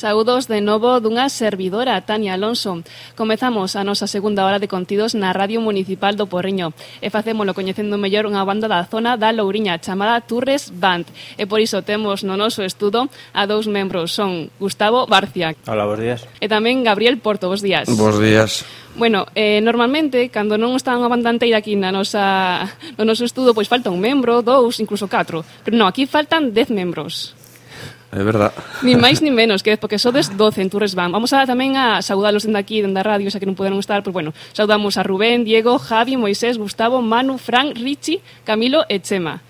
Saúdos de novo dunha servidora, Tania Alonso. Comezamos a nosa segunda hora de contidos na Radio Municipal do Porriño e facémolo coñecendo mellor unha banda da zona da Louriña chamada Turres Band. E por iso temos no noso estudo a dous membros, son Gustavo Barcia. Hola, bons días. E tamén Gabriel Porto, bons días. Bons días. Bueno, eh, normalmente, cando non está unha banda inteira aquí na nosa, no noso estudo, pois falta un membro, dous, incluso catro. Pero non, aquí faltan dez membros. É verdad. Ni máis ni menos, que porque sodes 12 en Turres Van. Vamos a tamén a saudalos dende aquí, dende a radio, xa que non poderon estar, pois pues bueno, saudamos a Rubén, Diego, Javi, Moisés, Gustavo, Manu, Fran, Richi, Camilo e Chema.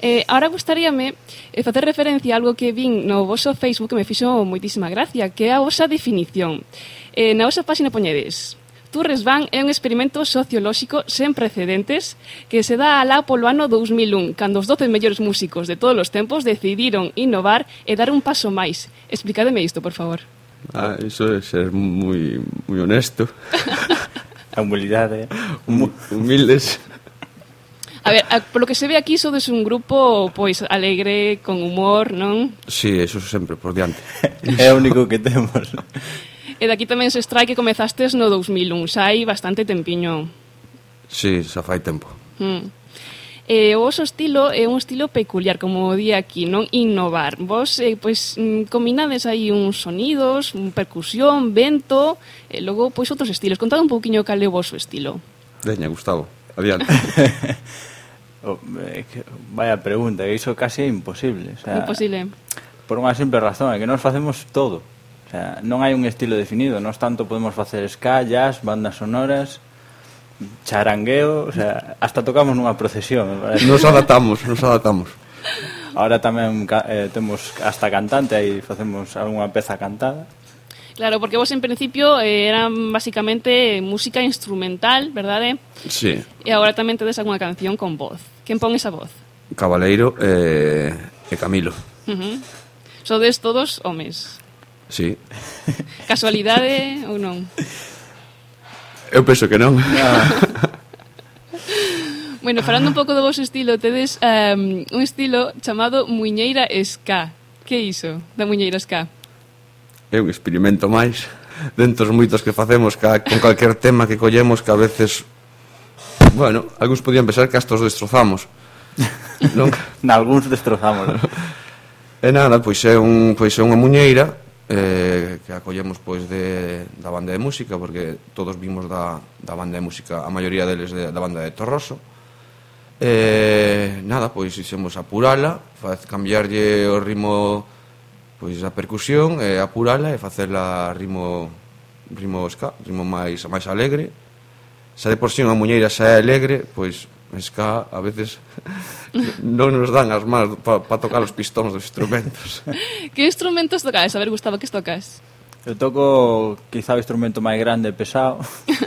Eh, ahora gustaríame eh, facer referencia a algo que vin no voso Facebook que me fixo moitísima gracia, que é a vosa definición. Eh, na vosa páxina poñedes Turresvan é un experimento sociolóxico sen precedentes que se dá alá polo ano 2001, cando os 12 mellores músicos de todos os tempos decidiron innovar e dar un paso máis. Explicademe isto, por favor. Ah, iso é ser moi, moi honesto. A humildade. Hum, humildes. A ver, a, polo que se ve aquí sodes un grupo pois alegre, con humor, non? Si, sí, eso sempre por diante. é o único que temos. E daqui tamén se extrae que comezastes no 2001, xa hai bastante tempiño. Sí, xa fai tempo. Hmm. E o vosso estilo é un estilo peculiar, como di aquí, non innovar. Vos, eh, pois, mm, combinades aí uns sonidos, un percusión, vento, e logo, pois, outros estilos. Contad un pouquiño cal é o vosso estilo. Deña, Gustavo, adiante. oh, eh, que, vaya pregunta, que iso casi é imposible. O sea, imposible. Por unha simple razón, é que nos facemos todo. O sea, non hai un estilo definido, nós tanto podemos facer ska, jazz, bandas sonoras, charangueo, o sea, hasta tocamos nunha procesión. Nos adaptamos, nos adaptamos. Ahora tamén eh, temos hasta cantante, aí facemos algunha peza cantada. Claro, porque vos en principio eh, eran basicamente música instrumental, verdade? Sí. E agora tamén tedes algunha canción con voz. Quen pon esa voz? Cabaleiro eh, e Camilo. Uh -huh. Sodes todos homes. Sí. Casualidade ou non? Eu penso que non. Ah. bueno, falando un pouco do vosso estilo, tedes um, un estilo chamado Muñeira Ska. Que iso da Muñeira Ska? É un experimento máis dentro dos moitos que facemos ca, con calquer tema que collemos que a veces bueno, algúns podían pensar que hasta os destrozamos non? na algúns destrozamos e nada, pois é, un, pois é unha muñeira eh, que acollemos pois de, da banda de música porque todos vimos da, da banda de música a maioría deles de, da banda de Torroso. Eh, nada, pois fixemos apurala faz, cambiarlle o ritmo pois a percusión e eh, apurala e facela ritmo ritmo ska, ritmo máis máis alegre. Xa de por si unha muñeira xa é alegre pois ska a veces non nos dan as mans para pa tocar os pistóns dos instrumentos. que instrumentos tocas? A ver, Gustavo, que tocas? Eu toco quizá o instrumento máis grande e pesado.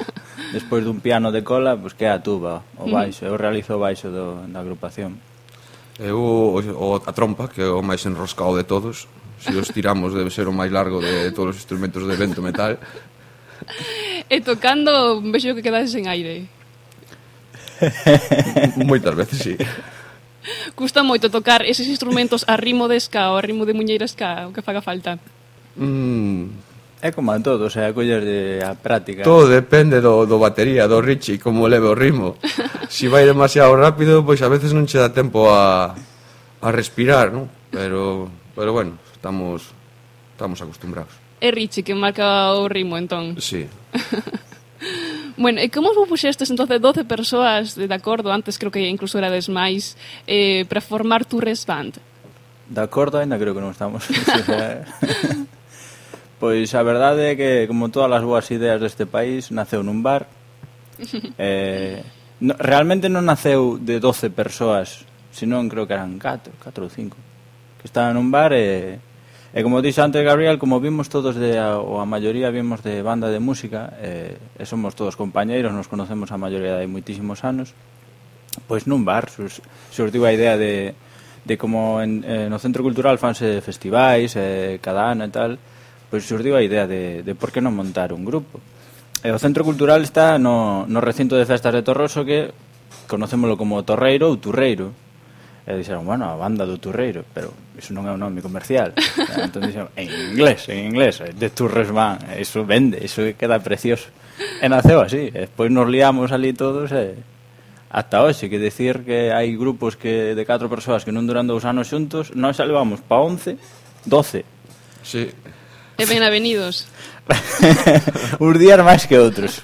Despois dun piano de cola, pois pues, que é a tuba, o baixo. Eu realizo o baixo do, da agrupación. Eu o, a trompa, que é o máis enroscado de todos. Se os tiramos debe ser o máis largo de todos os instrumentos de vento metal. e tocando, vexo que quedades en aire. Moitas veces, sí. Custa moito tocar eses instrumentos a ritmo de ska ou a ritmo de muñeiras ska, o que faga falta. Mm, mm. É como en todo, o eh, sea, collerlle a práctica. Todo depende do, do batería, do Richie, como leve o ritmo. Si vai demasiado rápido, pois a veces non che dá tempo a, a respirar, non? Pero, pero bueno, estamos, estamos acostumbrados. É Richie que marca o ritmo, entón. Sí. Bueno, e como vos puxestes entonces 12 persoas de acordo, antes creo que incluso erades máis, eh, para formar Turres Band? De acordo, ainda creo que non estamos. pois a verdade é que, como todas as boas ideas deste país, naceu nun bar. eh, no, realmente non naceu de 12 persoas, senón creo que eran 4, 4 ou 5, que estaban nun bar e... Eh, E como dixo antes Gabriel, como vimos todos de a, ou a maioría vimos de banda de música, eh, e somos todos compañeiros, nos conocemos a maioría de moitísimos anos, pois nun bar sus, surtiu a idea de, de como en, eh, no centro cultural fanse festivais, eh, cada ano e tal, pois surdiu a idea de, de por que non montar un grupo. E o centro cultural está no, no recinto de festas de Torroso que conocémolo como Torreiro ou Turreiro, E dixeron, bueno, a banda do Turreiro, pero iso non é un nome comercial. entón dixeron, en inglés, en inglés, de Turresman, iso vende, iso queda precioso. E naceu así, e despois nos liamos ali todos e hasta hoxe, que decir que hai grupos que de catro persoas que non duran dous anos xuntos, nós xa levamos pa 11, 12. Sí. E ben avenidos. Uns días máis que outros.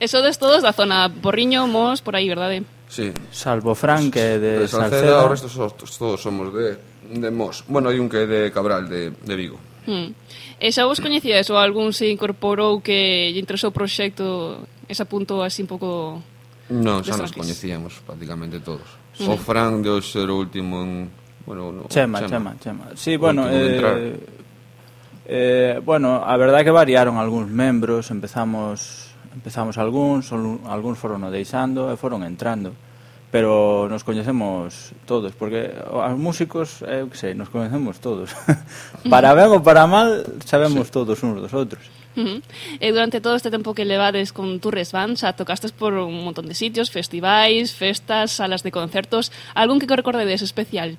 Eso des todos da zona Porriño, Mos, por aí, verdade? Sí. Salvo Fran que é de, de Salceda, O resto so, todos somos de, de Mos. Bueno, hai un que é de Cabral, de, de Vigo. Hmm. E xa vos coñecíades ou algún se incorporou que lle interesou o proxecto ese punto así un pouco... Non, xa nos coñecíamos prácticamente todos. Hmm. O Fran de hoxe era o último en... Bueno, no, Chema, Chema, Chema. Chema. Sí, bueno, eh, eh, bueno, a verdade é que variaron algúns membros, empezamos Empezamos algúns, algúns foron o deixando e foron entrando. Pero nos coñecemos todos, porque os músicos, eh, eu que sei, nos coñecemos todos. para ben ou para mal, sabemos sí. todos uns dos outros. Uh -huh. E durante todo este tempo que levades con Turres Band, xa tocastes por un montón de sitios, festivais, festas, salas de concertos, algún que recordedes especial?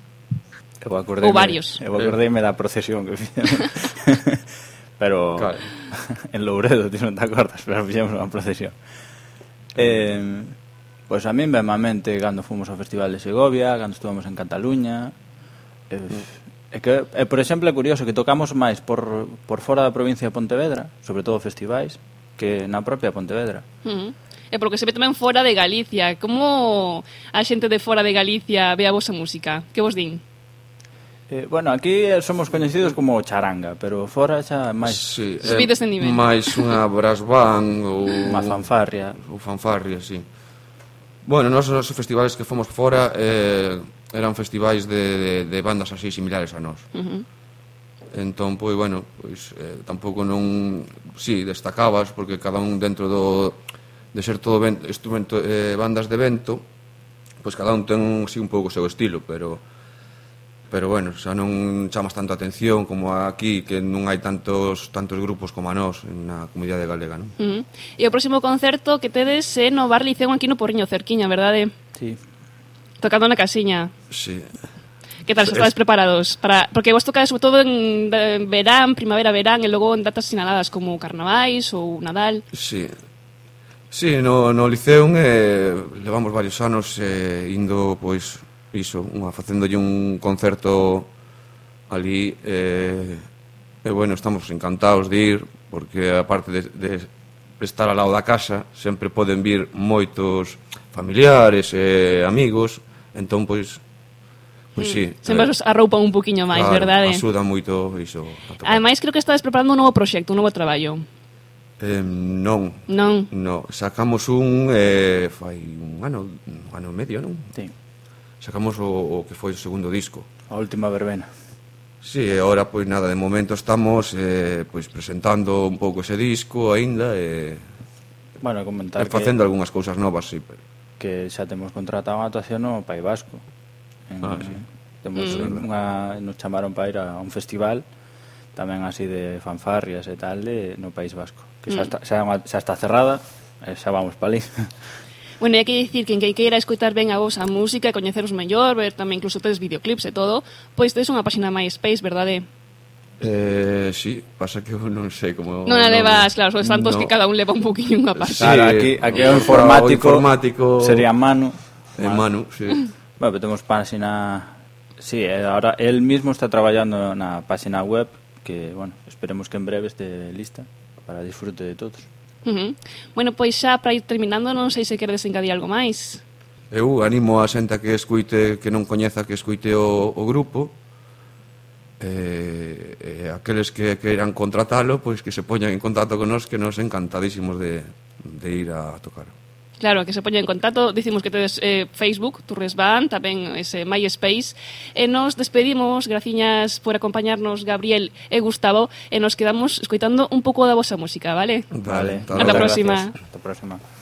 Eu acordei, ou varios. Eu acordeime da procesión que fixemos. pero claro. en Louredo, ti non te acordas, pero fixemos unha procesión. Eh, pois a min mente cando fomos ao Festival de Segovia, cando estuvamos en Cataluña, mm. eh, é que é, por exemplo, é curioso que tocamos máis por, por fora da provincia de Pontevedra, sobre todo festivais, que na propia Pontevedra. Mm -huh. E porque se ve tamén fora de Galicia, como a xente de fora de Galicia ve a vosa música? Que vos din? Eh, bueno, aquí eh, somos coñecidos como charanga, pero fora xa máis... Sí, eh, Subides de nivel. Máis unha brass band ou... Unha fanfarria. Ou fanfarria, sí. Bueno, nos os festivales que fomos fora eh, eran festivais de, de, de bandas así similares a nós. Uh -huh. Entón, pois, bueno, pois, eh, tampouco non... Sí, destacabas, porque cada un dentro do... De ser todo ben, instrumento, eh, bandas de vento, pois cada un ten, sí, un pouco o seu estilo, pero pero bueno, xa non chamas tanto atención como aquí, que non hai tantos tantos grupos como a nós na comunidade galega, non? Uh -huh. E o próximo concerto que tedes é no Bar Liceo aquí no Porriño, cerquiña, verdade? Sí. Tocando na casiña. Sí. Que tal, estades preparados? Para... Porque vos tocades sobre todo en verán, primavera, verán, e logo en datas sinaladas como carnavais ou Nadal. Sí, Sí, no, no Liceum eh, levamos varios anos eh, indo pois piso, unha facéndolle un concerto ali eh, e bueno, estamos encantados de ir porque aparte de, de estar ao lado da casa sempre poden vir moitos familiares e amigos entón pois Pois sí. Sempre eh, arroupan un poquinho máis, claro, verdade? Axuda moito iso. Ademais, creo que estades preparando un novo proxecto, un novo traballo. Eh, non. Non. No, sacamos un eh, fai un ano, un ano e medio, non? Sí sacamos o, o que foi o segundo disco. A última verbena. Sí, e ahora pois nada, de momento estamos eh, pois presentando un pouco ese disco aínda e bueno, comentar e facendo que, algunhas cousas novas, sí, pero... que xa temos contratado unha actuación no País Vasco. En, ah, sí. Temos mm. unha nos chamaron para ir a un festival tamén así de fanfarrias e tal de, no País Vasco, que xa, mm. está, xa, xa está cerrada, xa vamos para ali. Bueno, e hai que dicir que en que queira escutar ben a vosa música e coñeceros mellor, ver tamén incluso tedes videoclips e todo, pois tedes unha páxina MySpace, verdade? Eh, sí, pasa que eu non sei como... Non a levas, claro, son tantos no. que cada un leva un poquinho unha página. Sí, claro, aquí, aquí o informático, o informático sería Manu. Eh, Manu, sí. Bueno, pero temos página... Sí, eh, ahora él mismo está traballando na página web que, bueno, esperemos que en breve este lista para disfrute de todos. Uh -huh. Bueno, pois xa para ir terminando, non sei se queredes engadir algo máis. Eu animo a xente que escuite, que non coñeza que escuite o, o grupo, eh, eh, aqueles que queiran contratalo, pois que se poñan en contacto con nós que nos encantadísimos de, de ir a tocar. Claro, que se poña en contacto, dicimos que tedes eh, Facebook, Turres Band, tamén ese MySpace, e nos despedimos, graciñas por acompañarnos Gabriel e Gustavo, e nos quedamos escoitando un pouco da vosa música, vale? Vale, Ata a próxima. Hasta a próxima.